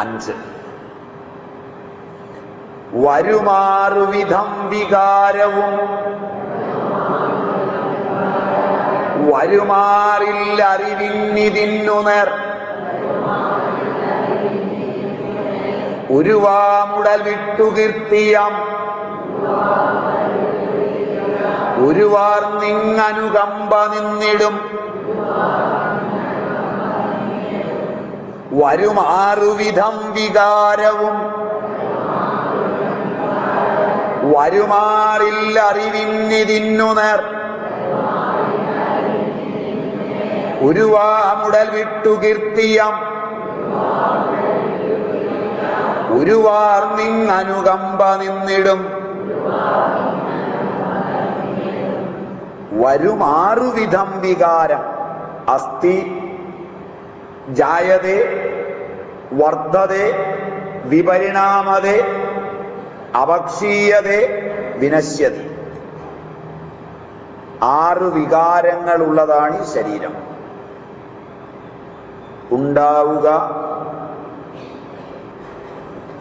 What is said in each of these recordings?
അഞ്ച്. വരുമാറുവിധം വികാരവും വരുമാറിൽ അറിവിന്നിതിന്നു നേർ. ഉരുവാമുടൽ വിട്ടുകീർത്തിയാം ഉരുവാർ നിങ്ങനുകമ്പ നിന്നിടും. വരുമാറുവിധം വികാരവും. വരുമാറിൽ അറിവിന്നിതിന്നു നേർ. ഉരുവാമുടൽ വിട്ടു കീർത്തിയം. ഉരുവാർ നിങ്ങനുകമ്പ നിന്നിടും. വരുമാറുവിധം വികാരം. അസ്ഥി ജായതേ വർദ്ധതേ വിപരിണാമതെ അപക്ഷീയതെ വിനശ്യതി. ആറ് വികാരങ്ങളുള്ളതാണ് ഈ ശരീരം. ഉണ്ടാവുക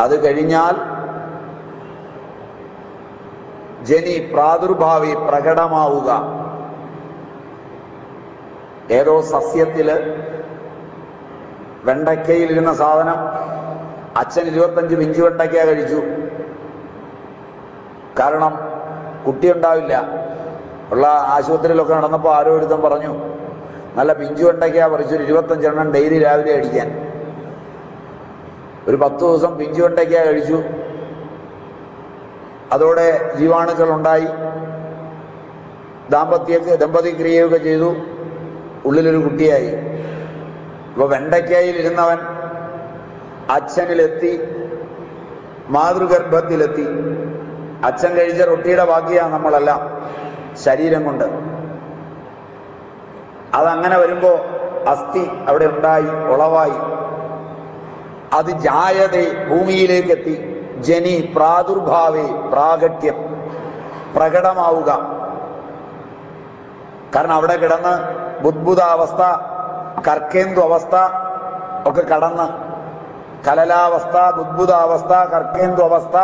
അത് കഴിഞ്ഞാൽ ജനി പ്രാദുർഭാവി പ്രകടമാവുക. ഏതോ സസ്യത്തിൽ വെണ്ടയ്ക്കയിലിരുന്ന സാധനം അച്ഛൻ ഇരുപത്തഞ്ച് മിഞ്ച് വെണ്ടയ്ക്ക കഴിച്ചു. കാരണം കുട്ടിയുണ്ടാവില്ല. ഉള്ള ആശുപത്രിയിലൊക്കെ നടന്നപ്പോൾ ആരോ ഒരുത്തം പറഞ്ഞു നല്ല പിഞ്ചു വെണ്ടയ്ക്ക പറിച്ചൊരു ഇരുപത്തഞ്ചെണ്ണം ഡെയിലി രാവിലെ അടിക്കാൻ. ഒരു പത്ത് ദിവസം പിഞ്ചു വെണ്ടയ്ക്ക കഴിച്ചു. അതോടെ ജീവാണുക്കൾ ഉണ്ടായി. ദാമ്പത്യ ദമ്പതി ക്രിയയൊക്കെ ചെയ്തു. ഉള്ളിലൊരു കുട്ടിയായി. ഇപ്പൊ വെണ്ടയ്ക്കയിൽ ഇരുന്നവൻ അച്ഛനിലെത്തി മാതൃഗർഭത്തിലെത്തി. അച്ഛൻ കഴിച്ച റൊട്ടിയുടെ ബാക്കിയാണ് നമ്മളെല്ലാം ശരീരം കൊണ്ട്. അതങ്ങനെ വരുമ്പോ അസ്ഥി അവിടെ ഉണ്ടായി ഉളവായി. അത് ജായതേ ഭൂമിയിലേക്ക് എത്തി ജനി പ്രാദുർഭാവേ പ്രാഗട്യം പ്രകടമാവുക. കാരണം അവിടെ കിടന്ന് ബുദ്ബുദാവസ്ഥ കർക്കേന്ദു അവസ്ഥ ഒക്കെ കടന്ന്. കലലാവസ്ഥ ബുദ്ബുദാവസ്ഥ കർക്കേന്ദു അവസ്ഥ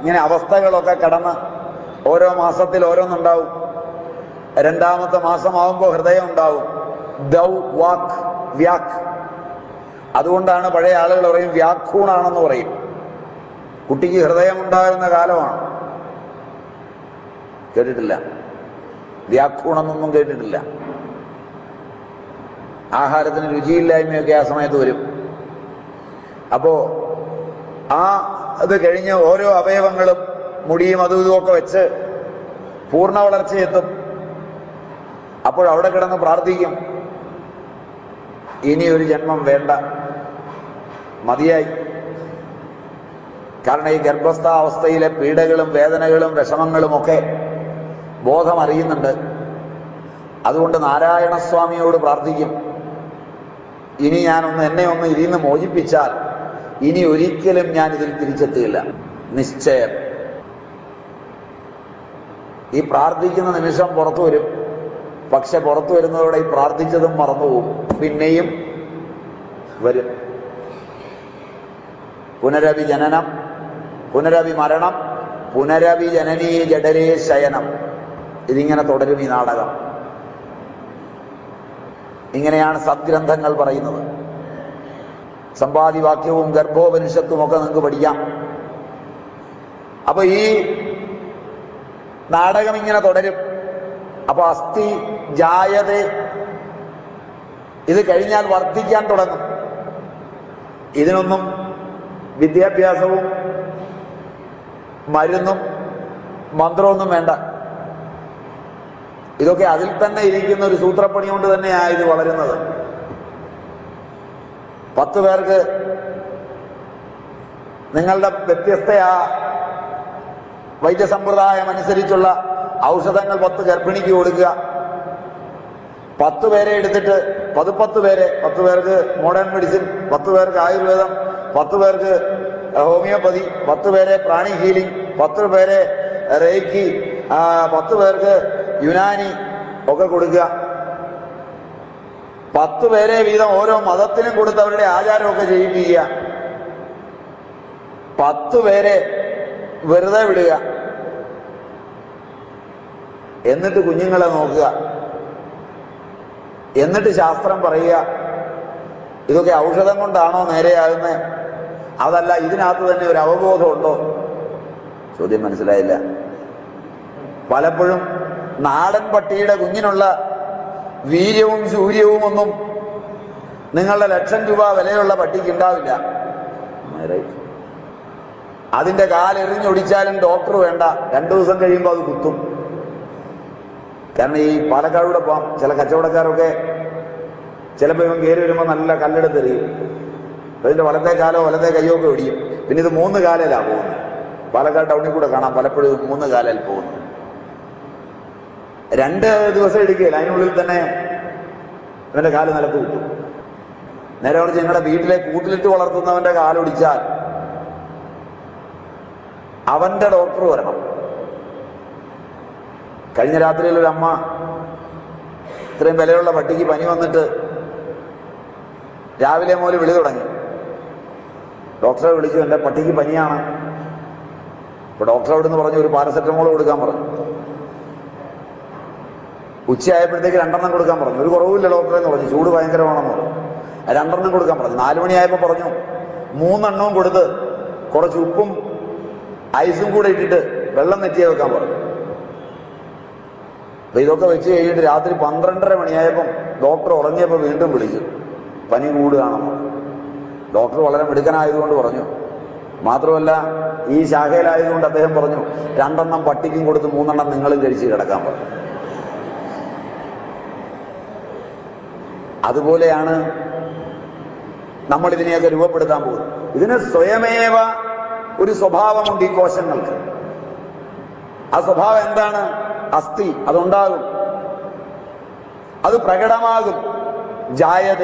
ഇങ്ങനെ അവസ്ഥകളൊക്കെ കടന്ന്. ഓരോ മാസത്തിൽ ഓരോന്നുണ്ടാവും. രണ്ടാമത്തെ മാസമാവുമ്പോൾ ഹൃദയം ഉണ്ടാവും. ദൗ വാക് വ്യാഖ് അതുകൊണ്ടാണ് പഴയ ആളുകൾ പറയും വ്യാഖൂണാണെന്ന് പറയും. കുട്ടിക്ക് ഹൃദയം ഉണ്ടാകുന്ന കാലമാണ്. കേട്ടിട്ടില്ല. വ്യാഖൂണമെന്നൊന്നും കേട്ടിട്ടില്ല. ആഹാരത്തിന് രുചിയില്ലായ്മയൊക്കെ ആ സമയത്ത് വരും. അപ്പോ ആ അത് കഴിഞ്ഞ് ഓരോ അവയവങ്ങളും മുടിയും അതും ഇതുമൊക്കെ വെച്ച് പൂർണ വളർച്ചയെത്തും അപ്പോൾ അവിടെ കിടന്ന് പ്രാർത്ഥിക്കും. ഇനി ഒരു ജന്മം വേണ്ട. മതിയായി. കാരണം ഈ ഗർഭസ്ഥാവസ്ഥയിലെ പീഡകളും വേദനകളും വിഷമങ്ങളും ഒക്കെ ബോധം അറിയുന്നുണ്ട് അതുകൊണ്ട് നാരായണസ്വാമിയോട് പ്രാർത്ഥിക്കും. ഇനി ഞാനൊന്ന് എന്നെ ഒന്ന് ഇതിൽ നിന്ന് മോചിപ്പിച്ചാൽ ഇനി ഒരിക്കലും ഞാൻ ഇതിൽ തിരിച്ചെത്തുകയില്ല നിശ്ചയം. ഈ പ്രാർത്ഥിക്കുന്ന നിമിഷം പുറത്തു വരും. പക്ഷെ പുറത്തു വരുന്നതോടെ ഈ പ്രാർത്ഥിച്ചതും മറന്നുപോകും പിന്നെയും വരും. പുനരവി ജനനം പുനരവി മരണം പുനരവി ജനനീ ജഡരേ ശയനം. ഇതിങ്ങനെ തുടരും ഈ നാടകം. ഇങ്ങനെയാണ് സദ്ഗ്രന്ഥങ്ങൾ പറയുന്നത്. സമ്പാദിവാക്യവും ഗർഭോപനിഷത്തും ഒക്കെ നിങ്ങൾക്ക് പഠിക്കാം. അപ്പൊ ഈ നാടകം ഇങ്ങനെ തുടരും. അപ്പൊ അസ്ഥി ജായത ഇത് കഴിഞ്ഞാൽ വർദ്ധിക്കാൻ തുടങ്ങും. ഇതിനൊന്നും വിദ്യാഭ്യാസവും മരുന്നും മന്ത്രമൊന്നും വേണ്ട. ഇതൊക്കെ അതിൽ തന്നെ ഇരിക്കുന്ന ഒരു സൂത്രപ്പണി കൊണ്ട് തന്നെയാണ് ഇത് വളരുന്നത്. പത്ത് പേർക്ക് നിങ്ങളുടെ വ്യത്യസ്ത ആ വൈദ്യസമ്പ്രദായം അനുസരിച്ചുള്ള ഔഷധങ്ങൾ പത്ത് ഗർഭിണിക്ക് കൊടുക്കുക. പത്ത് പേരെ എടുത്തിട്ട് പതുപ്പത്ത് പേരെ പത്ത് പേർക്ക് മോഡേൺ മെഡിസിൻ പത്ത് പേർക്ക് ആയുർവേദം പത്ത് പേർക്ക് ഹോമിയോപ്പതി പത്ത് പേരെ പ്രാണി ഹീലിംഗ് പത്ത് പേരെ റേക്കി പത്ത് പേർക്ക് യുനാനി ഒക്കെ കൊടുക്കുക. പത്ത് പേരെ വീതം ഓരോ മതത്തിനും കൊടുത്തവരുടെ ആചാരമൊക്കെ ചെയ്യിപ്പിക്കുക പത്ത് പേരെ വെറുതെ വിടുക. എന്നിട്ട് കുഞ്ഞുങ്ങളെ നോക്കുക. എന്നിട്ട് ശാസ്ത്രം പറയുക. ഇതൊക്കെ ഔഷധം കൊണ്ടാണോ നേരെയാകുന്നത് അതല്ല ഇതിനകത്ത് തന്നെ ഒരു അവബോധമുണ്ടോ ചോദ്യം മനസ്സിലായില്ല. പലപ്പോഴും നാടൻ പട്ടിയുടെ കുഞ്ഞിനുള്ള വീര്യവും ശൂര്യവും ഒന്നും നിങ്ങളുടെ ലക്ഷം രൂപ വിലയുള്ള പട്ടിക്ക് ഉണ്ടാവില്ല. അതിന്റെ കാലെറിഞ്ഞൊടിച്ചാലും ഡോക്ടർ വേണ്ട. രണ്ടു ദിവസം കഴിയുമ്പോൾ അത് കുത്തും. കാരണം ഈ പാലക്കാടൂടെ പോകാം ചില കച്ചവടക്കാരൊക്കെ ചിലപ്പോൾ ഇവൻ കയറി വരുമ്പോൾ നല്ല കല്ലെടുത്തെറിയും അതിന്റെ വലത്തെ കാലോ വലത്തെ കയ്യോ ഒക്കെ ഒടിയും. പിന്നെ ഇത് മൂന്ന് കാലയിലാണ് പോകുന്നത്. പാലക്കാട് ടൗണിൽ കൂടെ കാണാം. പലപ്പോഴും മൂന്ന് കാലയിൽ പോകുന്നു രണ്ട് ദിവസം എടുക്കുകയില്ല. അതിനുള്ളിൽ തന്നെ ഇവന്റെ കാൽ നിലത്ത് കിട്ടും നേരെ മറിച്ച് ഞങ്ങളുടെ വീട്ടിലെ കൂട്ടിലിട്ട് വളർത്തുന്നവന്റെ കാലൊടിച്ചാൽ അവന്റെ ഡോക്ടർ വരണം. കഴിഞ്ഞ രാത്രിയിൽ ഒരു അമ്മ ഇത്രയും വിലയുള്ള പട്ടിക്ക് പനി വന്നിട്ട് രാവിലെ മുതൽ വിളി തുടങ്ങി. ഡോക്ടറെ വിളിച്ചു എന്റെ പട്ടിക്ക് പനിയാണ്. അപ്പൊ ഡോക്ടർ അവിടുന്ന് പറഞ്ഞു ഒരു പാരസെറ്റമോൾ കൊടുക്കാൻ പറഞ്ഞു. ഉച്ചയായപ്പോഴത്തേക്ക് രണ്ടെണ്ണം കൊടുക്കാൻ പറഞ്ഞു. ഒരു കുറവില്ല ഡോക്ടറെ എന്ന് പറഞ്ഞു. ചൂട് ഭയങ്കരമാണെന്ന് പറഞ്ഞു. രണ്ടെണ്ണം കൊടുക്കാൻ പറഞ്ഞു. നാലു മണിയായപ്പോൾ പറഞ്ഞു മൂന്നെണ്ണവും കൊടുത്ത് കുറച്ച് ഉപ്പും ഐസും കൂടെ ഇട്ടിട്ട് വെള്ളം നെറ്റിയെ വെക്കാൻ പറഞ്ഞു. അപ്പൊ ഇതൊക്കെ വെച്ച് കഴിഞ്ഞിട്ട് രാത്രി പന്ത്രണ്ടര മണിയായപ്പം ഡോക്ടർ ഉറങ്ങിയപ്പോൾ വീണ്ടും വിളിച്ചു. പനി കൂടുകയാണെന്ന് ഡോക്ടർ വളരെ മിടുക്കനായതുകൊണ്ട് പറഞ്ഞു. മാത്രമല്ല ഈ ശാഖയിലായതുകൊണ്ട് അദ്ദേഹം പറഞ്ഞു രണ്ടെണ്ണം പട്ടിക്കും കൊടുത്ത് മൂന്നെണ്ണം നിങ്ങളും കഴിച്ച് കിടക്കാൻ പറഞ്ഞു. അതുപോലെയാണ് നമ്മൾ ഇതിനെയൊക്കെ രൂപപ്പെടുത്താൻ പോകുന്നത്. ഇതിന് സ്വയമേവ ഒരു സ്വഭാവമുണ്ട് ഈ കോശങ്ങൾക്ക്. ആ സ്വഭാവം എന്താണ്? അസ്ഥി അതുണ്ടാകും. അത് പ്രകടമാകും. ജായത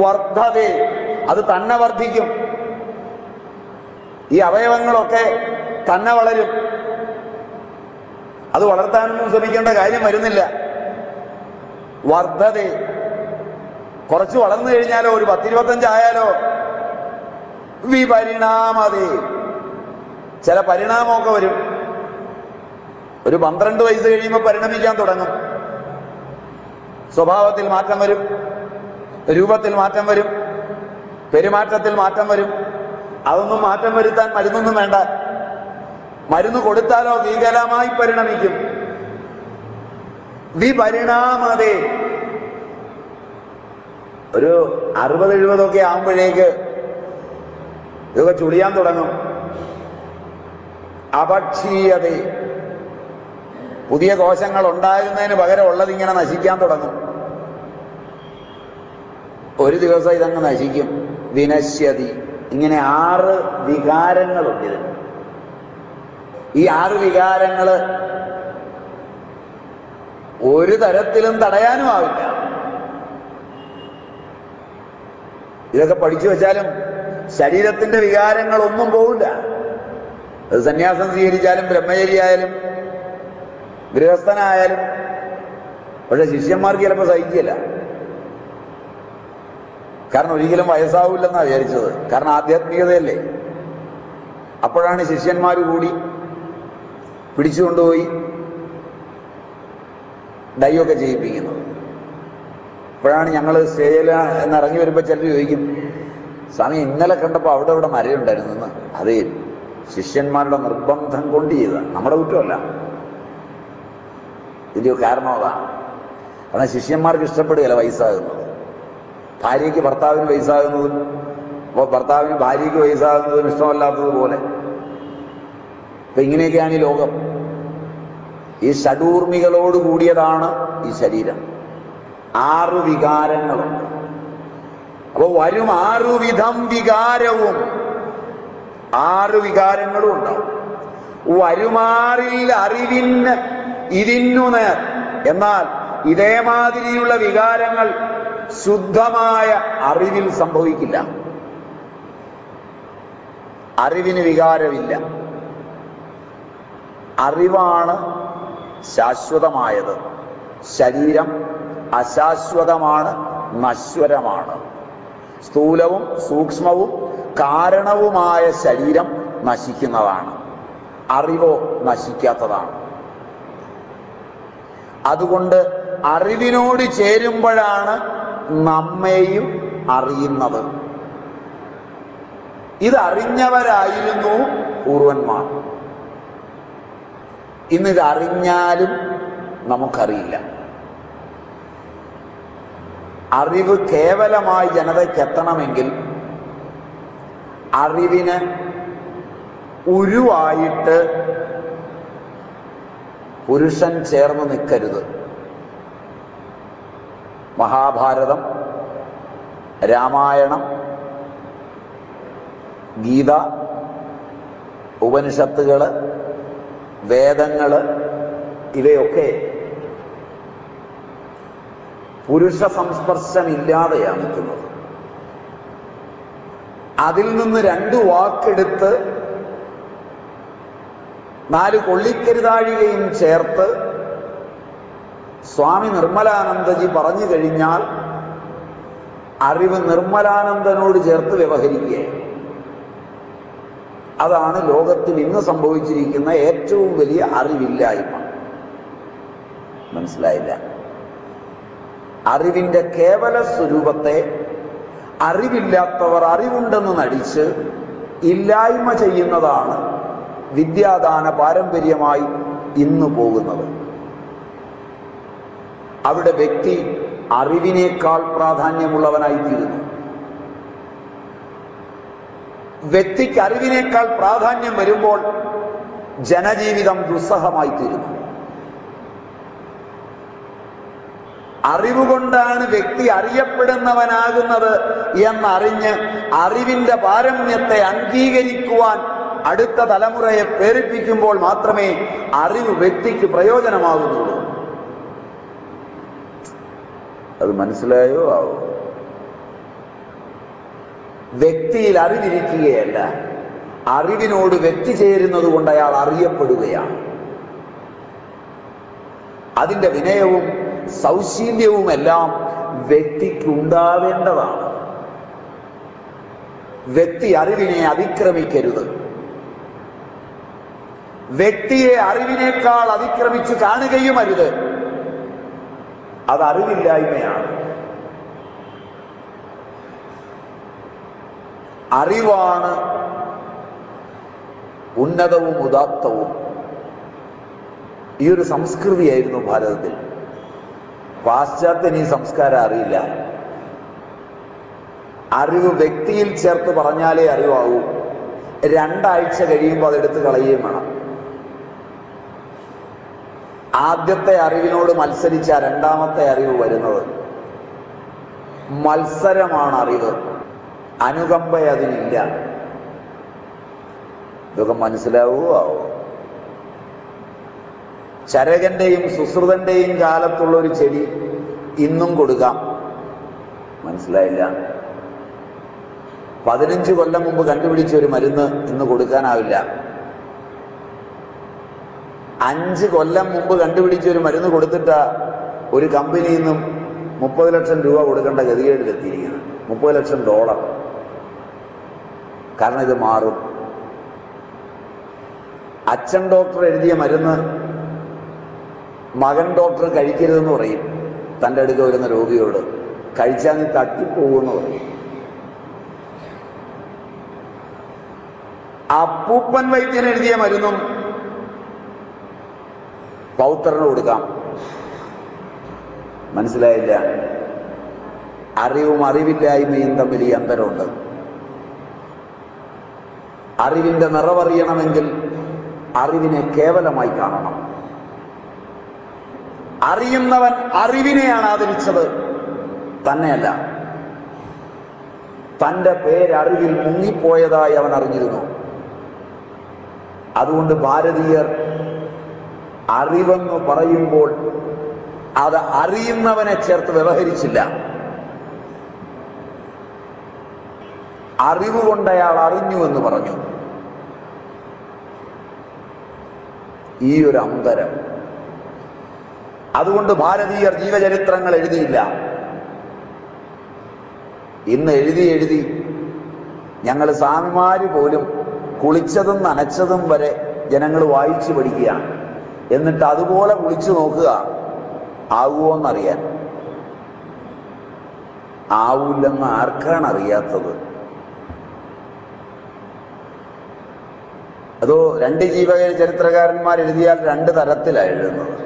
വർദ്ധത അത് തന്നെ വർദ്ധിക്കും. ഈ അവയവങ്ങളൊക്കെ തന്നെ വളരും. അത് വളർത്താനൊന്നും ശ്രമിക്കേണ്ട കാര്യം വരുന്നില്ല. വർദ്ധത കുറച്ച് വളർന്നു കഴിഞ്ഞാലോ ഒരു പത്തിരുപത്തഞ്ചായാലോ? വിപരിണാമതി ചില പരിണാമമൊക്കെ വരും. ഒരു പന്ത്രണ്ട് വയസ്സ് കഴിയുമ്പോൾ പരിണമിക്കാൻ തുടങ്ങും. സ്വഭാവത്തിൽ മാറ്റം വരും. രൂപത്തിൽ മാറ്റം വരും. പെരുമാറ്റത്തിൽ മാറ്റം വരും. അതൊന്നും മാറ്റം വരുത്താൻ മരുന്നൊന്നും വേണ്ട. മരുന്ന് കൊടുത്താലോ ഭീകരമായി പരിണമിക്കും. വിപരിണാമതേ. ഒരു അറുപത് എഴുപതൊക്കെ ആകുമ്പോഴേക്ക് ഇതൊക്കെ ചുളിയാൻ തുടങ്ങും. അപക്ഷീയത. പുതിയ കോശങ്ങൾ ഉണ്ടാകുന്നതിന് പകരം ഉള്ളത് ഇങ്ങനെ നശിക്കാൻ തുടങ്ങും. ഒരു ദിവസം ഇതങ്ങ് നശിക്കും. വിനശ്യതി. ഇങ്ങനെ ആറ് വികാരങ്ങളുണ്ട് ഇതിന്. ഈ ആറ് വികാരങ്ങൾ ഒരു തരത്തിലും തടയാനും ഇതൊക്കെ പഠിച്ചു വെച്ചാലും ശരീരത്തിന്റെ വികാരങ്ങളൊന്നും പോവില്ല. അത് സന്യാസം സ്വീകരിച്ചാലും ബ്രഹ്മചരിയായാലും ഗൃഹസ്ഥനായാലും പക്ഷെ ശിഷ്യന്മാർക്ക് ചിലപ്പോൾ സഹിക്കില്ല. കാരണം ഒരിക്കലും വയസ്സാവില്ലെന്നാണ് വിചാരിച്ചത്. കാരണം ആധ്യാത്മികതയല്ലേ. അപ്പോഴാണ് ശിഷ്യന്മാർ കൂടി പിടിച്ചുകൊണ്ടുപോയി ഡൈ ഒക്കെ ചെയ്യിപ്പിക്കുന്നത്. അപ്പോഴാണ് ഞങ്ങൾ സ്റ്റേജിൽ എന്ന് ഇറങ്ങി വരുമ്പോൾ ചിലർ ചോദിക്കും സ്വാമി ഇന്നലെ കണ്ടപ്പോൾ അവിടെ ഇവിടെ മരയുണ്ടായിരുന്നു എന്ന്. അതേ ശിഷ്യന്മാരുടെ നിർബന്ധം കൊണ്ട് ചെയ്ത നമ്മുടെ കുറ്റമല്ല. ഇതിന്റെ കാരണം കാരണം ശിഷ്യന്മാർക്ക് ഇഷ്ടപ്പെടുകയല്ല വയസ്സാകുന്നത്. ഭാര്യയ്ക്ക് ഭർത്താവിന് വയസ്സാകുന്നതും അപ്പോൾ ഭർത്താവിന് ഭാര്യയ്ക്ക് വയസ്സാകുന്നതും ഇഷ്ടമല്ലാത്തതുപോലെ അപ്പം ഇങ്ങനെയൊക്കെയാണ് ഈ ലോകം. ഈ ഷഡൂർമികളോട് കൂടിയതാണ് ഈ ശരീരം. ആറു വികാരങ്ങളും. അപ്പൊ വരും ആറു വിധം വികാരവും. ആറ് വികാരങ്ങളും ഉണ്ടാവും. വരുമാറിൽ അറിവിന് ഇതിന്നു നേർ എന്നാൽ ഇതേമാതിരിയുള്ള വികാരങ്ങൾ ശുദ്ധമായ അറിവിൽ സംഭവിക്കില്ല. അറിവിന് വികാരമില്ല. അറിവാണ് ശാശ്വതമായത്. ശരീരം അശാശ്വതമാണ് നശ്വരമാണ്. സ്ഥൂലവും സൂക്ഷ്മവും കാരണവുമായ ശരീരം നശിക്കുന്നതാണ്. അറിവോ നശിക്കാത്തതാണ്. അതുകൊണ്ട് അറിവിനോട് ചേരുമ്പോഴാണ് നമ്മെയും അറിയുന്നത്. ഇതറിഞ്ഞവരായിരുന്നു പൂർവന്മാർ. ഇന്നിതറിഞ്ഞാലും നമുക്കറിയില്ല. അറിവ് കേവലമായി ജനതയ്ക്ക് എത്തണമെങ്കിൽ അറിവിന് ഉരുവായിട്ട് പുരുഷൻ ചേർന്ന് നിൽക്കരുത്. മഹാഭാരതം രാമായണം ഗീത ഉപനിഷത്തുകൾ വേദങ്ങൾ ഇവയൊക്കെ പുരുഷ സംസ്പർശമില്ലാതെയാണ് നിൽക്കുന്നത്. അതിൽ നിന്ന് രണ്ട് വാക്കെടുത്ത് നാല് കൊള്ളിക്കരുതാഴികയും ചേർത്ത് സ്വാമി നിർമ്മലാനന്ദജി പറഞ്ഞു കഴിഞ്ഞാൽ അറിവ് നിർമ്മലാനന്ദനോട് ചേർത്ത് വ്യവഹരിക്കുക. അതാണ് ലോകത്തിൽ ഇന്ന് സംഭവിച്ചിരിക്കുന്ന ഏറ്റവും വലിയ അറിവില്ലായ്മ. മനസ്സിലായില്ല? അറിവിന്റെ കേവല സ്വരൂപത്തെ അറിവില്ലാത്തവർ അറിവുണ്ടെന്ന് നടിച്ച് ഇല്ലായ്മ ചെയ്യുന്നതാണ് വിദ്യാദാന പാരമ്പര്യമായി ഇന്ന് പോകുന്നത്. അവിടെ വ്യക്തി അറിവിനേക്കാൾ പ്രാധാന്യമുള്ളവനായിത്തീരുന്നു വ്യക്തിക്ക് അറിവിനേക്കാൾ പ്രാധാന്യം വരുമ്പോൾ ജനജീവിതം ദുസ്സഹമായിത്തീരുന്നു അറിവുകൊണ്ടാണ് വ്യക്തി അറിയപ്പെടുന്നവനാകുന്നത് എന്നറിഞ്ഞ് അറിവിന്റെ പാരമ്യത്തെ അംഗീകരിക്കുവാൻ അടുത്ത തലമുറയെ പ്രേരിപ്പിക്കുമ്പോൾ മാത്രമേ അറിവ് വ്യക്തിക്ക് പ്രയോജനമാകുന്നുള്ളൂ. അത് മനസ്സിലായോ? ആവോ. വ്യക്തിയിൽ അറിവിരിക്കുകയല്ല. അറിവിനോട് വ്യക്തി ചേരുന്നത് കൊണ്ട് അയാൾ അറിയപ്പെടുകയാണ്. അതിന്റെ വിനയവും സൗശീല്യവുമെല്ലാം വ്യക്തിക്ക് ഉണ്ടാവേണ്ടതാണ്. വ്യക്തി അറിവിനെ അതിക്രമിക്കരുത്. വ്യക്തിയെ അറിവിനേക്കാൾ അതിക്രമിച്ച് കാണുകയും അരുത് അത് അറിവില്ലായ്മയാണ് അറിവാണ് ഉന്നതവും ഉദാത്തവും. ഈ ഒരു സംസ്കൃതിയായിരുന്നു ഭാരതത്തിൽ. പാശ്ചാത്യന് ഈ സംസ്കാരം അറിയില്ല. അറിവ് വ്യക്തിയിൽ ചേർത്ത് പറഞ്ഞാലേ അറിവാകൂ. രണ്ടാഴ്ച കഴിയുമ്പോൾ അതെടുത്ത് കളയുകയും വേണം. ആദ്യത്തെ അറിവിനോട് മത്സരിച്ച രണ്ടാമത്തെ അറിവ് വരുന്നത്. മത്സരമാണ് അറിവ്. അനുകമ്പ അതിനില്ല. ഇതൊക്കെ മനസ്സിലാവുമോ ആവോ ചരകന്റെയും സുശ്രുതന്റെയും കാലത്തുള്ള ഒരു ചെടി ഇന്നും കൊടുക്കാം. മനസ്സിലായില്ല? പതിനഞ്ച് കൊല്ലം മുമ്പ് കണ്ടുപിടിച്ച ഒരു മരുന്ന് ഇന്ന് കൊടുക്കാനാവില്ല. അഞ്ച് കൊല്ലം മുമ്പ് കണ്ടുപിടിച്ച ഒരു മരുന്ന് കൊടുത്തിട്ട ഒരു കമ്പനിയിൽ നിന്നും മുപ്പത് ലക്ഷം രൂപ കൊടുക്കേണ്ട ഗതികേടിലെത്തിയിരിക്കുന്നത് മുപ്പത് ലക്ഷം ഡോളർ. കാരണം ഇത് മാറും. അച്ഛൻ ഡോക്ടർ എഴുതിയ മരുന്ന് മകൻ ഡോക്ടർ കഴിക്കരുതെന്ന് പറയും. തന്റെ അടുക്ക വരുന്ന രോഗിയോട് കഴിച്ചാൽ നീ തട്ടിപ്പോകുമെന്ന് പറയും. അപ്പൂപ്പൻ വൈദ്യൻ എഴുതിയ മരുന്നും പൗത്രന് കൊടുക്കാം. മനസ്സിലായില്ല? അറിവും അറിവില്ലായ്മയും തമ്മിൽ ഈ അന്തരമുണ്ട്. അറിവിന്റെ നിറവറിയണമെങ്കിൽ അറിവിനെ കേവലമായി കാണണം. അറിയുന്നവൻ അറിവിനെയാണ് ആദരിച്ചത്. തന്നെയല്ല. തന്റെ പേരറിവിൽ മുങ്ങിപ്പോയതായി അവൻ അറിഞ്ഞിരുന്നു. അതുകൊണ്ട് ഭാരതീയർ അറിവെന്ന് പറയുമ്പോൾ അത് അറിയുന്നവനെ ചേർത്ത് വ്യവഹരിച്ചില്ല. അറിവ് കൊണ്ടയാൾ അറിഞ്ഞു എന്ന് പറഞ്ഞു. ഈ ഒരു അന്തരം. അതുകൊണ്ട് ഭാരതീയർ ജീവചരിത്രങ്ങൾ എഴുതിയില്ല. ഇന്ന് എഴുതി എഴുതി ഞങ്ങൾ സ്വാമിമാര് പോലും കുളിച്ചതും നനച്ചതും വരെ ജനങ്ങൾ വായിച്ചു പഠിക്കുകയാണ്. എന്നിട്ട് അതുപോലെ കുളിച്ചു നോക്കുക ആകുമോ എന്നറിയാൻ ആവൂല്ലെന്ന് ആർക്കാണ് അറിയാത്തത്? അതോ രണ്ട് ജീവക ചരിത്രകാരന്മാർ എഴുതിയാൽ രണ്ട് തരത്തിലാണ് എഴുതുന്നത്?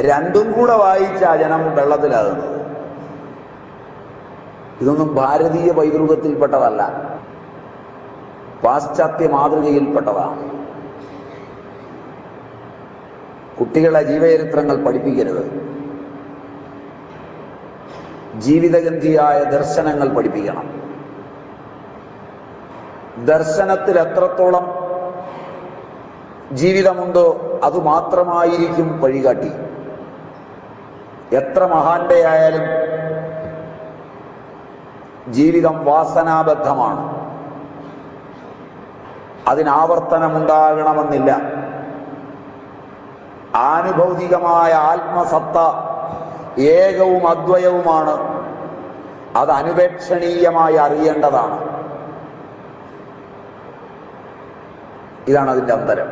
രണ്ടും കൂടെ വായിച്ച ജനം വെള്ളത്തിലാകുന്നത്. ഇതൊന്നും ഭാരതീയ പൈതൃകത്തിൽപ്പെട്ടതല്ല. പാശ്ചാത്യ മാതൃകയിൽപ്പെട്ടതാണ്. കുട്ടികളെ ജീവചരിത്രങ്ങൾ പഠിപ്പിക്കരുത്. ജീവിതഗന്ധിയായ ദർശനങ്ങൾ പഠിപ്പിക്കണം. ദർശനത്തിൽ എത്രത്തോളം ജീവിതമുണ്ടോ അതുമാത്രമായിരിക്കും വഴികാട്ടി. എത്ര മഹാന്റെ ആയാലും ജീവിതം വാസനാബദ്ധമാണ്. അതിനാവർത്തനമുണ്ടാകണമെന്നില്ല. ആനുഭൗതികമായ ആത്മസത്ത ഏകവും അദ്വയവുമാണ്. അത് അനുപേക്ഷണീയമായി അറിയേണ്ടതാണ്. ഇതാണ് അതിന്റെ അന്തരം.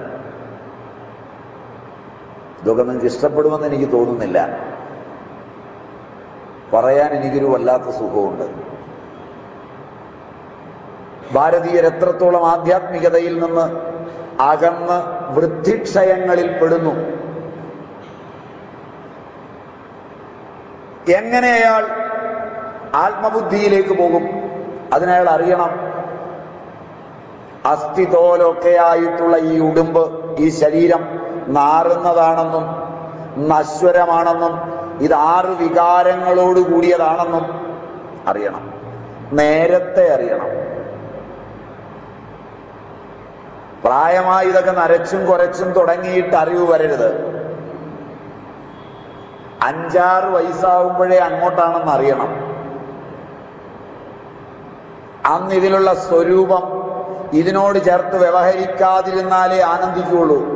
ഇതൊക്കെ നിങ്ങൾക്ക് ഇഷ്ടപ്പെടുമെന്ന് എനിക്ക് തോന്നുന്നില്ല. പറയാൻ എനിക്കൊരു വല്ലാത്ത സുഖമുണ്ട്. ഭാരതീയർ എത്രത്തോളം ആധ്യാത്മികതയിൽ നിന്ന് അകന്ന് വൃദ്ധിക്ഷയങ്ങളിൽ പെടുന്നു. എങ്ങനെ അയാൾ ആത്മബുദ്ധിയിലേക്ക് പോകും? അതിനയാൾ അറിയണം. അസ്ഥിതോലൊക്കെ ആയിട്ടുള്ള ഈ ഉടുമ്പ് ഈ ശരീരം നാറുന്നതാണെന്നും നശ്വരമാണെന്നും ഇത് ആറ് വികാരങ്ങളോട് കൂടിയതാണെന്നും അറിയണം. നേരത്തെ അറിയണം. പ്രായമായി ഇതൊക്കെ നരച്ചും കുറച്ചും തുടങ്ങിയിട്ട് അറിവ് വരരുത്. അഞ്ചാറ് വയസ്സാവുമ്പോഴേ അങ്ങോട്ടാണെന്ന് അറിയണം. അന്ന് ഇതിലുള്ള സ്വരൂപം ഇതിനോട് ചേർത്ത് വ്യവഹരിക്കാതിരുന്നാലേ ആനന്ദിക്കുള്ളൂ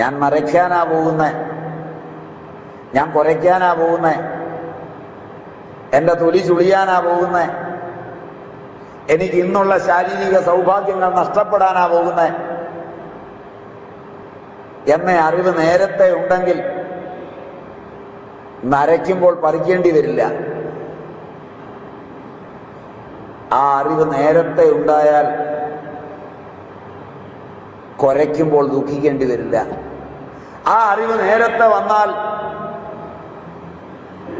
ഞാൻ മറയ്ക്കാനാ പോകുന്നേ. ഞാൻ കുറയ്ക്കാനാ പോകുന്നേ. എന്റെ തൊലി ചുളിയാനാ പോകുന്നേ. എനിക്ക് ഇന്നുള്ള ശാരീരിക സൗഭാഗ്യങ്ങൾ നഷ്ടപ്പെടാനാ പോകുന്നേ. എന്ന അറിവ് നേരത്തെ ഉണ്ടെങ്കിൽ നരയ്ക്കുമ്പോൾ പറിക്കേണ്ടി വരില്ല. ആ അറിവ് നേരത്തെ ഉണ്ടായാൽ കുറയ്ക്കുമ്പോൾ ദുഃഖിക്കേണ്ടി വരില്ല. ആ അറിവ് നേരത്തെ വന്നാൽ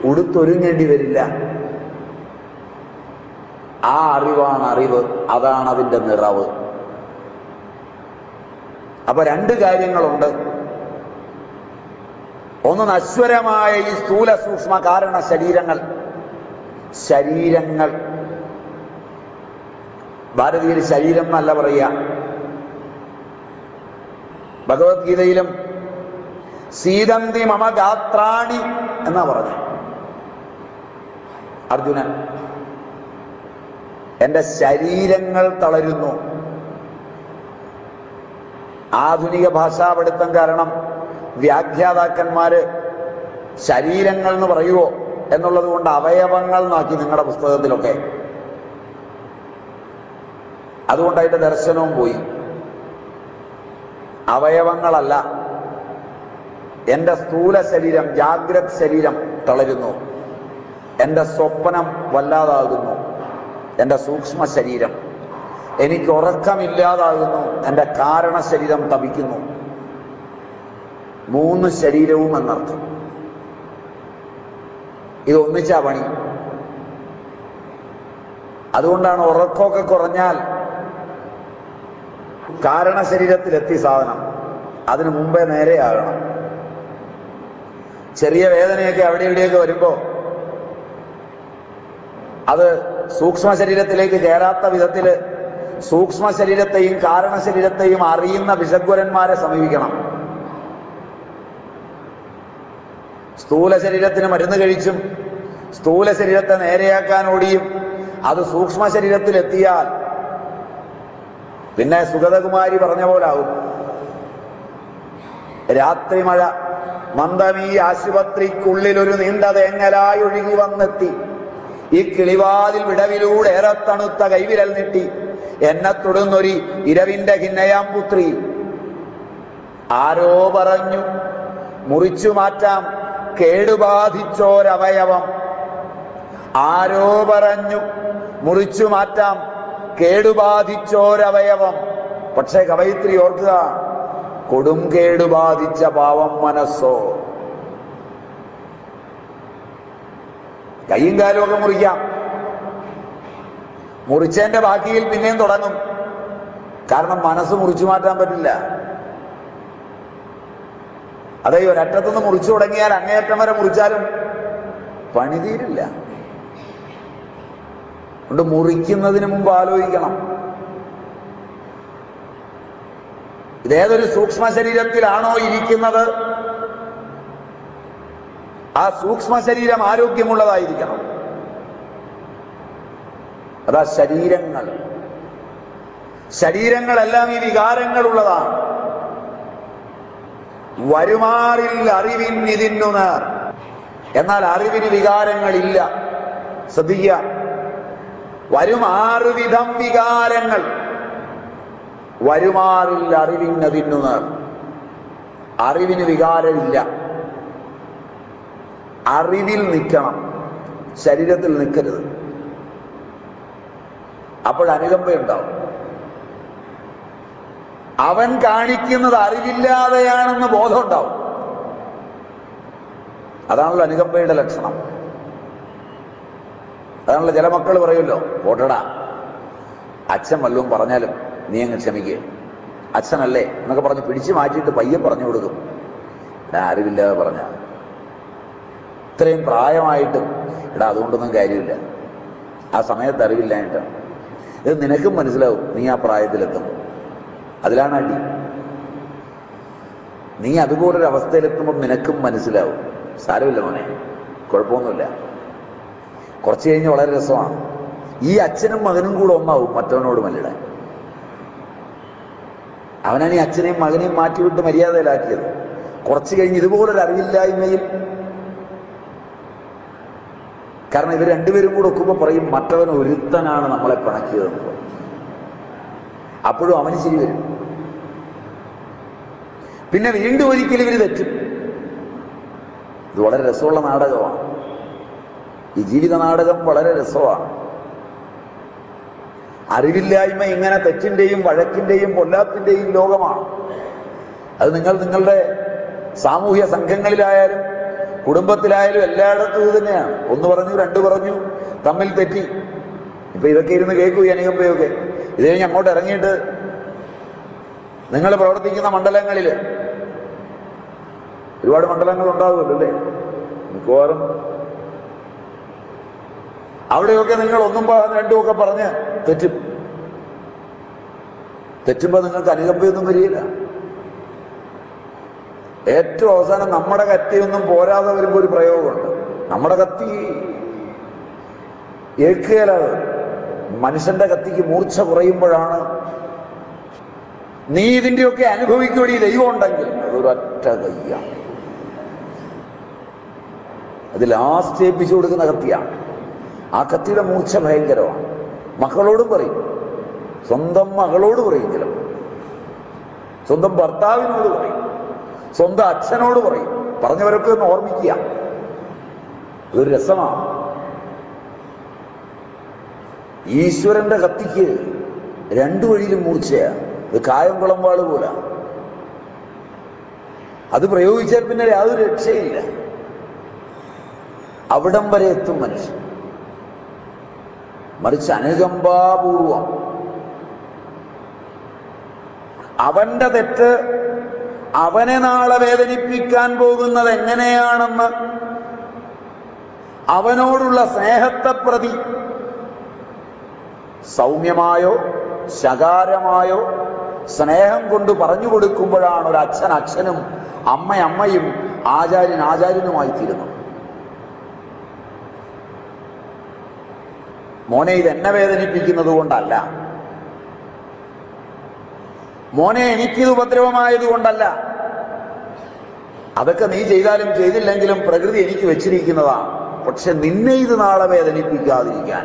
ഉടുത്തൊരുങ്ങേണ്ടി വരില്ല. ആ അറിവാണ് അറിവ് അതാണ് അതിന്റെ നിറവ്. അപ്പൊ രണ്ട് കാര്യങ്ങളുണ്ട്. ഒന്ന് നശ്വരമായ ഈ സ്ഥൂല സൂക്ഷ്മ കാരണ ശരീരങ്ങൾ. ശരീരങ്ങൾ. ഭാരതീയർ ശരീരം എന്നല്ല പറയുക. ഭഗവത്ഗീതയിലും സീതന്തി മമ ഗാത്രാണി എന്നാ പറഞ്ഞു. അർജുനൻ എന്റെ ശരീരങ്ങൾ തളരുന്നു. ആധുനിക ഭാഷാപഠിത്തം കാരണം വ്യാഖ്യാതാക്കന്മാര് ശരീരങ്ങൾ എന്ന് പറയുവോ എന്നുള്ളത് കൊണ്ട് അവയവങ്ങൾ നോക്കി നിങ്ങളുടെ പുസ്തകത്തിലൊക്കെ. അതുകൊണ്ട് അതിന്റെ ദർശനവും പോയി. അവയവങ്ങളല്ല എന്റെ സ്ഥൂല ശരീരം ജാഗ്രത് ശരീരം തളരുന്നു. എന്റെ സ്വപ്നം വല്ലാതാകുന്നു. എന്റെ സൂക്ഷ്മ ശരീരം എനിക്ക് ഉറക്കമില്ലാതാകുന്നു. എന്റെ കാരണ ശരീരം തപിക്കുന്നു. മൂന്ന് ശരീരവും എന്നർത്ഥം. ഇത് ഒന്നിച്ചാ പണി. അതുകൊണ്ടാണ് ഉറക്കമൊക്കെ കുറഞ്ഞാൽ കാരണ ശരീരത്തിലെത്തി സാധനം. അതിനു മുമ്പേ നേരെയാകണം. ചെറിയ വേദനയൊക്കെ അവിടെ ഇവിടെയൊക്കെ വരുമ്പോ അത് സൂക്ഷ്മ ശരീരത്തിലേക്ക് ചേരാത്ത വിധത്തിൽ സൂക്ഷ്മ ശരീരത്തെയും കാരണ ശരീരത്തെയും അറിയുന്ന വിഷഗ്വരന്മാരെ സമീപിക്കണം. സ്ഥൂല ശരീരത്തിന് മരുന്ന് കഴിച്ചും സ്ഥൂല ശരീരത്തെ നേരെയാക്കാൻ ഓടിയും അത് സൂക്ഷ്മ ശരീരത്തിൽ എത്തിയാൽ പിന്നെ സുഗതകുമാരി പറഞ്ഞ പോലാവും. രാത്രി മഴ മന്ദമീ ആശുപത്രിക്കുള്ളിൽ ഒരു നീണ്ട തേങ്ങലായി ഒഴുകി വന്നെത്തി. ഈ കിളിവാതിൽ വിടവിലൂടെ ഏറെ തണുത്ത കൈവിരൽ നീട്ടി. എന്നെ തൊടുന്നൊരു ഇരവിന്റെ ഖിന്നയാം പുത്രി ആരോ പറഞ്ഞു മുറിച്ചു മാറ്റാം കേടുബാധിച്ചോരവയവം. ആരോ പറഞ്ഞു മുറിച്ചു മാറ്റാം കേടുബാധിച്ചോരവയവം. പക്ഷേ കവയിത്രി ഓർക്കുക കൊടും ബാധിച്ച പാവം മനസ്സോ? കൈയും കാലുമൊക്കെ മുറിക്കാം. മുറിച്ചതിന്റെ ബാക്കിയിൽ പിന്നെയും തുടങ്ങും. കാരണം മനസ്സ് മുറിച്ചു മാറ്റാൻ പറ്റില്ല. അതെ ഒരറ്റത്തുനിന്ന് മുറിച്ചു തുടങ്ങിയാൽ അങ്ങേയറ്റം വരെ മുറിച്ചാലും പണി തീരില്ല. കൊണ്ട് മുറിക്കുന്നതിന് മുമ്പ് ആലോചിക്കണം. ഇതേതൊരു സൂക്ഷ്മ ശരീരത്തിലാണോ ഇരിക്കുന്നത്? ആ സൂക്ഷ്മ ശരീരം ആരോഗ്യമുള്ളതായിരിക്കണം. അതാ ശരീരങ്ങൾ. ശരീരങ്ങളെല്ലാം ഈ വികാരങ്ങളുള്ളതാണ്. വരുമാറിൽ അറിവിൻ ഇതിന്നു നേർ. എന്നാൽ അറിവിന് വികാരങ്ങളില്ല. ശ്രദ്ധിക്കുക. വരും ആറുവിധം വികാരങ്ങൾ. വരുമാറിൽ അറിവിന്നതിന്നു നേർ. അറിവിന് വികാരമില്ല. അറിവിൽ നിൽക്കണം. ശരീരത്തിൽ നിൽക്കരുത്. അപ്പോൾ അനുകമ്പയുണ്ടാവും. അവൻ കാണിക്കുന്നത് അറിവില്ലാതെയാണെന്ന് ബോധമുണ്ടാവും. അതാണല്ലോ അനുകമ്പയുടെ ലക്ഷണം. അതാണല്ലോ ചില മക്കൾ പറയുമല്ലോ പോട്ടടാ അച്ഛൻ വല്ലതും പറഞ്ഞാലും നീ അങ്ങ് ക്ഷമിക്കുക അച്ഛനല്ലേ? എന്നൊക്കെ പറഞ്ഞ് പിടിച്ചു മാറ്റിയിട്ട് പയ്യെ പറഞ്ഞു കൊടുക്കും. എടാ അറിവില്ലാതെ പറഞ്ഞ. ഇത്രയും പ്രായമായിട്ടും എടാ അതുകൊണ്ടൊന്നും കാര്യമില്ല. ആ സമയത്ത് അറിവില്ലായിട്ടാണ് ഇത് നിനക്കും മനസ്സിലാവും. നീ ആ പ്രായത്തിലെത്തും. അതിലാണ് അടി. നീ അതുപോലൊരു അവസ്ഥയിലെത്തുമ്പോൾ നിനക്കും മനസ്സിലാവും. സാരമില്ല മോനെ. കുഴപ്പമൊന്നുമില്ല. കുറച്ച് കഴിഞ്ഞ് വളരെ രസമാണ്. ഈ അച്ഛനും മകനും കൂടെ ഒന്നാവും മറ്റവനോട് അവനാണ് ഈ അച്ഛനെയും മകനെയും മാറ്റിവിട്ട് മര്യാദയിലാക്കിയത്. കുറച്ച് കഴിഞ്ഞ് ഇതുപോലൊരു അറിവില്ലായ്മയിൽ കാരണം ഇവർ രണ്ടുപേരും കൂടെ ഒക്കുമ്പോൾ പറയും മറ്റവൻ ഒരുത്തനാണ് നമ്മളെ പിണക്കിയതെന്ന് പറയും. അപ്പോഴും അവന് ശരി വരും. പിന്നെ വീണ്ടും ഒരിക്കലും ഇവർ തെറ്റും. ഇത് വളരെ രസമുള്ള നാടകമാണ്. ഈ ജീവിത നാടകം വളരെ രസമാണ്. അറിവില്ലായ്മ ഇങ്ങനെ തെറ്റിന്റെയും വഴക്കിന്റെയും കൊല്ലാത്തിന്റെയും ലോകമാണ്. അത് നിങ്ങൾ നിങ്ങളുടെ സാമൂഹ്യ സംഘങ്ങളിലായാലും കുടുംബത്തിലായാലും എല്ലായിടത്തും ഇത് തന്നെയാണ്. ഒന്ന് പറഞ്ഞു രണ്ട് പറഞ്ഞു തമ്മിൽ തെറ്റി. ഇപ്പൊ ഇതൊക്കെ ഇരുന്ന് കേൾക്കൂ അനുകമ്പയൊക്കെ ഇത് കഴിഞ്ഞ് അങ്ങോട്ട് ഇറങ്ങിയിട്ട് നിങ്ങൾ പ്രവർത്തിക്കുന്ന മണ്ഡലങ്ങളിൽ ഒരുപാട് മണ്ഡലങ്ങൾ ഉണ്ടാകുമല്ലോ അല്ലേ? മിക്കവാറും അവിടെയൊക്കെ നിങ്ങൾ ഒന്നും രണ്ടുമൊക്കെ പറഞ്ഞ് തെറ്റും. തെറ്റുമ്പോ നിങ്ങൾക്ക് അനുകമ്പയൊന്നും വരികയില്ല. ഏറ്റവും അവസാനം നമ്മുടെ കത്തിയൊന്നും പോരാതെ വരുമ്പോ ഒരു പ്രയോഗമുണ്ട്. നമ്മുടെ കത്തി ഏൽക്കുകയിലത് മനുഷ്യന്റെ കത്തിക്ക് മൂർച്ച കുറയുമ്പോഴാണ് നീ ഇതിന്റെയൊക്കെ അനുഭവിക്കൂടി ദൈവം ഉണ്ടെങ്കിൽ അതൊരൊറ്റ കയ്യാണ്. അത് ലാസ്റ്റ് ഏൽപ്പിച്ചു കൊടുക്കുന്ന കത്തിയാണ്. ആ കത്തിയുടെ മൂർച്ച ഭയങ്കരമാണ്. മക്കളോടും പറയും. സ്വന്തം മകളോട് പറയും ചിലപ്പോൾ സ്വന്തം ഭർത്താവിനോട് പറയും. സ്വന്തം അച്ഛനോട് പറയും. പറഞ്ഞവരൊക്കെ ഒന്ന് ഓർമ്മിക്കുക. ഒരു രസമാണ്. ഈശ്വരന്റെ കത്തിക്ക് രണ്ടു വഴിയിലും മൂർച്ചയാണ് ഇത് കായംകുളം വാൾ പോലെ. അത് പ്രയോഗിച്ചാൽ പിന്നെ യാതൊരു രക്ഷയില്ല. അവിടം വരെ എത്തും മനുഷ്യൻ. മറിച്ച് അനുകമ്പാപൂർവം. അവന്റെ തെറ്റ് അവനെ നാളെ വേദനിപ്പിക്കാൻ പോകുന്നത് എങ്ങനെയാണെന്ന് അവനോടുള്ള സ്നേഹത്തെ പ്രതി സൗമ്യമായോ ശകാരമായോ സ്നേഹം കൊണ്ട് പറഞ്ഞു കൊടുക്കുമ്പോഴാണ് ഒരു അച്ഛൻ അച്ഛനും അമ്മ അമ്മയും ആചാര്യൻ ആചാര്യനുമായി തീരുന്നത് മോനെ ഇത് എന്നെ വേദനിപ്പിക്കുന്നത് കൊണ്ടല്ല. മോനെ എനിക്കിത് ഉപദ്രവമായത് കൊണ്ടല്ല. അതൊക്കെ നീ ചെയ്താലും ചെയ്തില്ലെങ്കിലും പ്രകൃതി എനിക്ക് വെച്ചിരിക്കുന്നതാണ് പക്ഷെ നിന്നെ ഇത് നാളെ വേദനിപ്പിക്കാതിരിക്കാൻ.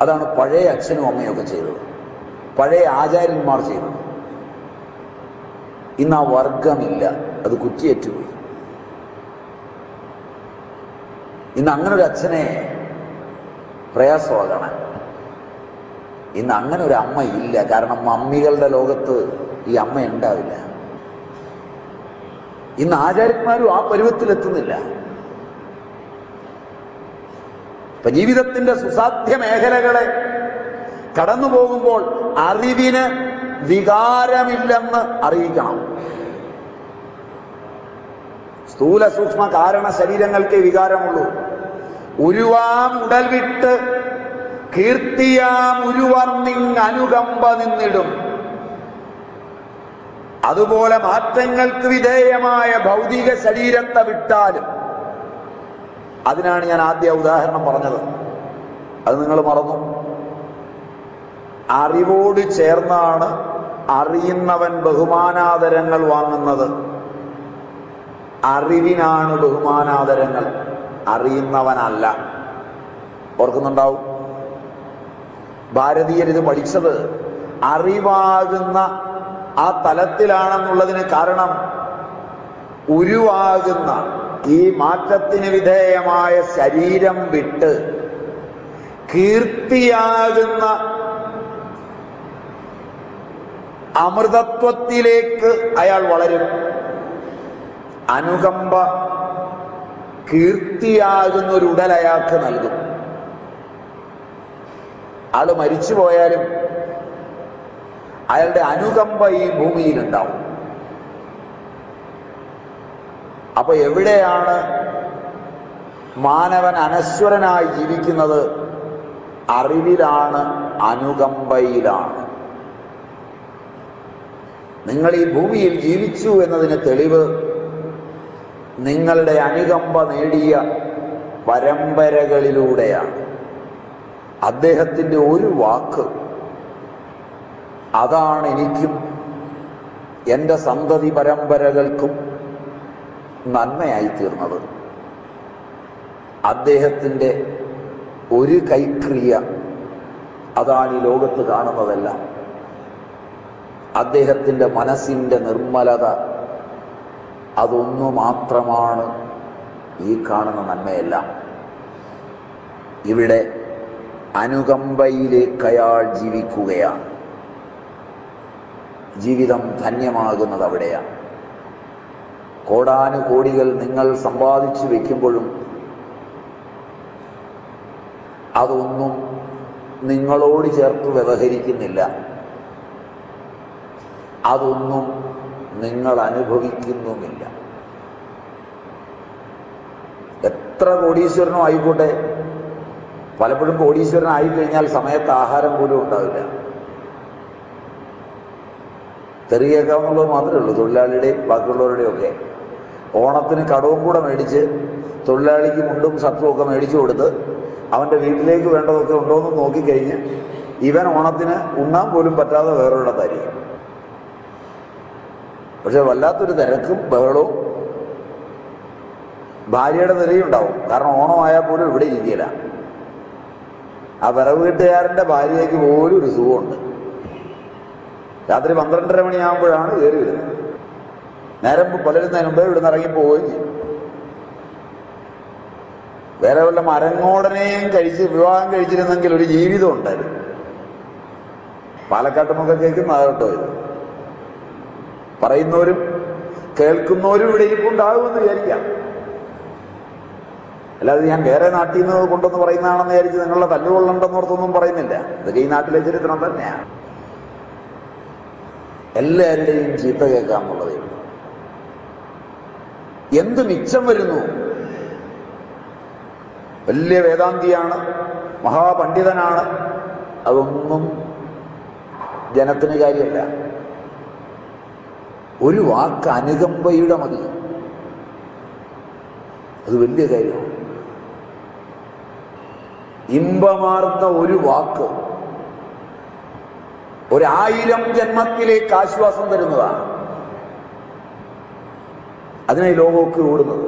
അതാണ് പഴയ അച്ഛനും അമ്മയൊക്കെ ചെയ്തത്. പഴയ ആചാര്യന്മാർ ചെയ്തത്. ഇന്ന് ആ വർഗമില്ല. അത് കുറ്റിയേറ്റുപോയി ഇന്ന് അങ്ങനെ ഒരു അച്ഛനെ പ്രയാസമാകണം. ഇന്ന് അങ്ങനെ ഒരു അമ്മ ഇല്ല. കാരണം അമ്മികളുടെ ലോകത്ത് ഈ അമ്മ ഉണ്ടാവില്ല. ഇന്ന് ആചാര്യന്മാരും ആ പരുവത്തിലെത്തുന്നില്ല. ഇപ്പൊ ജീവിതത്തിന്റെ സുസാധ്യ മേഖലകളെ കടന്നു പോകുമ്പോൾ അറിവിന് വികാരമില്ലെന്ന് അറിയിക്കണം. സ്ഥൂല സൂക്ഷ്മ കാരണ ശരീരങ്ങൾക്കേ വികാരമുള്ളൂ. ഉരുവാം ഉടൽ വിട്ട് കീർത്തിയാം ഉരുവർന്നിങ് അനുകമ്പ നിന്നിടും. അതുപോലെ മാറ്റങ്ങൾക്ക് വിധേയമായ ഭൗതിക ശരീരത്തെ വിട്ടാലും അതിനാണ് ഞാൻ ആദ്യ ഉദാഹരണം പറഞ്ഞത്. അത് നിങ്ങൾ മറന്നു. അറിവോട് ചേർന്നാണ് അറിയുന്നവൻ ബഹുമാനാദരങ്ങൾ വാങ്ങുന്നത്. അറിവിനാണ് ബഹുമാനാദരങ്ങൾ. അറിയുന്നവനല്ല. ഓർക്കുന്നുണ്ടാവും? ഭാരതീയർ ഇത് പഠിച്ചത് അറിവാകുന്ന ആ തലത്തിലാണെന്നുള്ളതിന് കാരണം ഉരുവാകുന്ന ഈ മാറ്റത്തിന് വിധേയമായ ശരീരം വിട്ട് കീർത്തിയാകുന്ന അമൃതത്വത്തിലേക്ക് അയാൾ വളരും. അനുകമ്പ കീർത്തിയാകുന്ന ഒരു ഉടൽ അയാൾക്ക് നൽകും. ആൾ മരിച്ചു പോയാലും അയാളുടെ അനുകമ്പ ഈ ഭൂമിയിലുണ്ടാവും. അപ്പൊ എവിടെയാണ് മാനവൻ അനശ്വരനായി ജീവിക്കുന്നത്? അറിവിലാണ് അനുകമ്പയിലാണ്. നിങ്ങൾ ഈ ഭൂമിയിൽ ജീവിച്ചു എന്നതിന് തെളിവ് നിങ്ങളുടെ അനുകമ്പ നേടിയ പരമ്പരകളിലൂടെയാണ്. അദ്ദേഹത്തിന്റെ ഒരു വാക്ക് അതാണ് എനിക്കും എന്റെ സന്തതി പരമ്പരകൾക്കും നന്മയായി തീർന്നത് അദ്ദേഹത്തിന്റെ ഒരു കൈക്രിയ അതാണ് ഈ ലോകത്ത് കാണുന്നതെല്ലാം. അദ്ദേഹത്തിന്റെ മനസ്സിന്റെ നിർമ്മലത അതൊന്നു മാത്രമാണ് ഈ കാണുന്ന നന്മയല്ല. ഇവിടെ അനുകമ്പയിലേക്ക് അയാൾ ജീവിക്കുകയാണ്. ജീവിതം ധന്യമാകുന്നത് അവിടെയാണ്. കോടാനുകോടികൾ നിങ്ങൾ സമ്പാദിച്ചു വെക്കുമ്പോഴും അതൊന്നും നിങ്ങളോട് ചേർത്ത് വ്യവഹരിക്കുന്നില്ല. അതൊന്നും നിങ്ങൾ അനുഭവിക്കുന്നുമില്ല എത്ര കോടീശ്വരനും ആയിക്കോട്ടെ. പലപ്പോഴും കോടീശ്വരനായി കഴിഞ്ഞാൽ സമയത്ത് ആഹാരം പോലും ഉണ്ടാവില്ല. തെറിയേക്കാവുന്നുള്ളത് മാത്രമേ ഉള്ളൂ തൊഴിലാളിയുടെയും ബാക്കിയുള്ളവരുടെയും ഒക്കെ. ഓണത്തിന് കടവും കൂടെ മേടിച്ച് തൊഴിലാളിക്ക് മുണ്ടും ഷർട്ടും ഒക്കെ മേടിച്ചു കൊടുത്ത് അവന്റെ വീട്ടിലേക്ക് വേണ്ടതൊക്കെ ഉണ്ടോ എന്ന് നോക്കിക്കഴിഞ്ഞ് ഇവൻ ഓണത്തിന് ഉണ്ണാൻ പോലും പറ്റാതെ വേറൊരിടത്തായിരിക്കും. പക്ഷെ വല്ലാത്തൊരു തിരക്കും ബഹളവും ഭാര്യയുടെ നിലയുണ്ടാവും. കാരണം ഓണമായാൽ പോലും ഇവിടെ ഇരിക്കില്ല ആ വിറവ് കിട്ടുകാരന്റെ ഭാര്യയ്ക്ക് പോലും ഒരു സുഖമുണ്ട്. രാത്രി പന്ത്രണ്ടര മണിയാകുമ്പോഴാണ് കയറി വരുന്നത്. നേരം പുലരുന്നതിന് മുമ്പേ ഇവിടുന്ന് ഇറങ്ങി പോവുകയും ചെയ്യും. വേറെ വല്ല മരങ്ങോടനെയും കഴിച്ച് വിവാഹം കഴിച്ചിരുന്നെങ്കിൽ ഒരു ജീവിതം ഉണ്ടായിരുന്നു. പാലക്കാട്ടുമൊക്കെ കേൾക്കുന്ന കേട്ടോ ഇത്. പറയുന്നവരും കേൾക്കുന്നവരും ഇവിടെ ഇരിപ്പുണ്ടാകുമെന്ന് വിചാരിക്കാം. അല്ലാതെ ഞാൻ വേറെ നാട്ടിൽ നിന്ന് കൊണ്ടെന്ന് പറയുന്നതാണെന്ന് വിചാരിച്ച് നിങ്ങളുടെ തല്ലുകൊള്ളണ്ടെന്നോർത്തൊന്നും പറയുന്നില്ല. ഇതൊക്കെ ഈ നാട്ടിലെ ചരിത്രം തന്നെയാണ് എല്ലാവരുടെയും ചീത്ത കേൾക്കാമെന്നുള്ളതേ എന്ത് മിച്ചം വരുന്നു? വലിയ വേദാന്തിയാണ് മഹാപണ്ഡിതനാണ് അതൊന്നും ജനത്തിന് കാര്യമല്ല. ഒരു വാക്ക് അനുകമ്പയുടെ മതി. അത് വലിയ കാര്യമാണ്. ഇമ്പമാർന്ന ഒരു വാക്ക് ഒരായിരം ജന്മത്തിലേക്ക് ആശ്വാസം തരുന്നതാണ്. അതിനെ ലോകമൊക്കെ ഓടുന്നത്.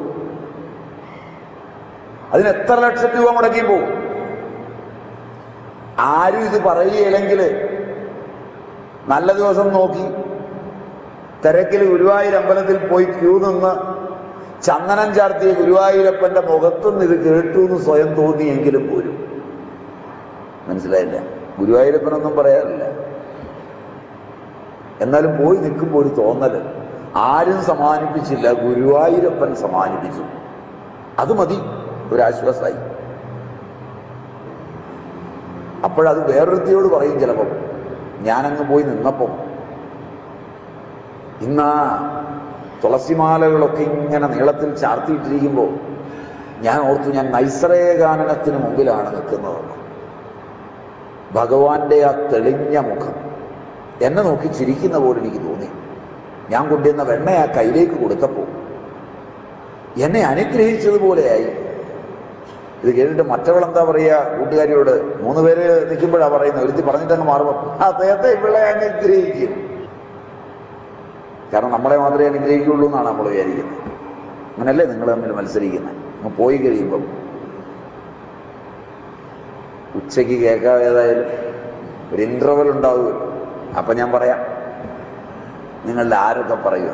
അതിന് എത്ര ലക്ഷം രൂപ മുടക്കി പോകും? ആരും ഇത് പറയുകയില്ലെങ്കിൽ നല്ല ദിവസം നോക്കി തിരക്കിൽ ഗുരുവായൂർ അമ്പലത്തിൽ പോയി ക്യൂ നിന്ന് ചന്ദനം ചാർത്തിയ ഗുരുവായൂരപ്പന്റെ മുഖത്തുനിന്ന് ഇത് കേട്ടു എന്ന് സ്വയം തോന്നിയെങ്കിലും പോരും മനസ്സിലായില്ല? ഗുരുവായൂരപ്പനൊന്നും പറയാറില്ല. എന്നാലും പോയി നിൽക്കുമ്പോൾ ഒരു തോന്നൽ ആരും സമാനിപ്പിച്ചില്ല ഗുരുവായൂരപ്പൻ സമാനിപ്പിച്ചു. അത് മതി ഒരാശ്വാസമായി അപ്പോഴത് വേറൊരുത്തിയോട് പറയും ചിലപ്പം. ഞാനങ്ങ് പോയി നിന്നപ്പം ഇന്നാ തുളസിമാലകളൊക്കെ ഇങ്ങനെ നീളത്തിൽ ചാർത്തിയിട്ടിരിക്കുമ്പോൾ ഞാൻ ഓർത്തു ഞാൻ നൈസറേകാനനത്തിന് മുമ്പിലാണ് നിൽക്കുന്നത്. ഭഗവാന്റെ ആ തെളിഞ്ഞ മുഖം. എന്നെ നോക്കി ചിരിക്കുന്ന പോലെ എനിക്ക് തോന്നി. ഞാൻ കൊണ്ടുവന്ന വെണ്ണ ആ കയ്യിലേക്ക് കൊടുത്തപ്പോൾ എന്നെ അനുഗ്രഹിച്ചതുപോലെയായി. ഇത് കേട്ടിട്ട് മറ്റവൾ എന്താ പറയുക കൂട്ടുകാരിയോട് മൂന്ന് പേര് നിൽക്കുമ്പോഴാണ് പറയുന്നത്. ഒരുത്തി പറഞ്ഞിട്ടങ്ങ് മാറുമ്പോൾ അദ്ദേഹത്തെ ഇവിടെ അനുഗ്രഹിക്കും. കാരണം നമ്മളെ മാത്രമേ അനുഗ്രഹിക്കുള്ളൂ എന്നാണ് നമ്മൾ വിചാരിക്കുന്നത്. അങ്ങനല്ലേ നിങ്ങൾ തമ്മിൽ മത്സരിക്കുന്നത് അങ്ങ് പോയി കഴിയുമ്പം. ഉച്ചയ്ക്ക് കേൾക്കാവേതായാലും ഒരു ഇന്റർവൽ ഉണ്ടാവുമല്ലോ. അപ്പം ഞാൻ പറയാം നിങ്ങളുടെ ആരൊക്കെ പറയുക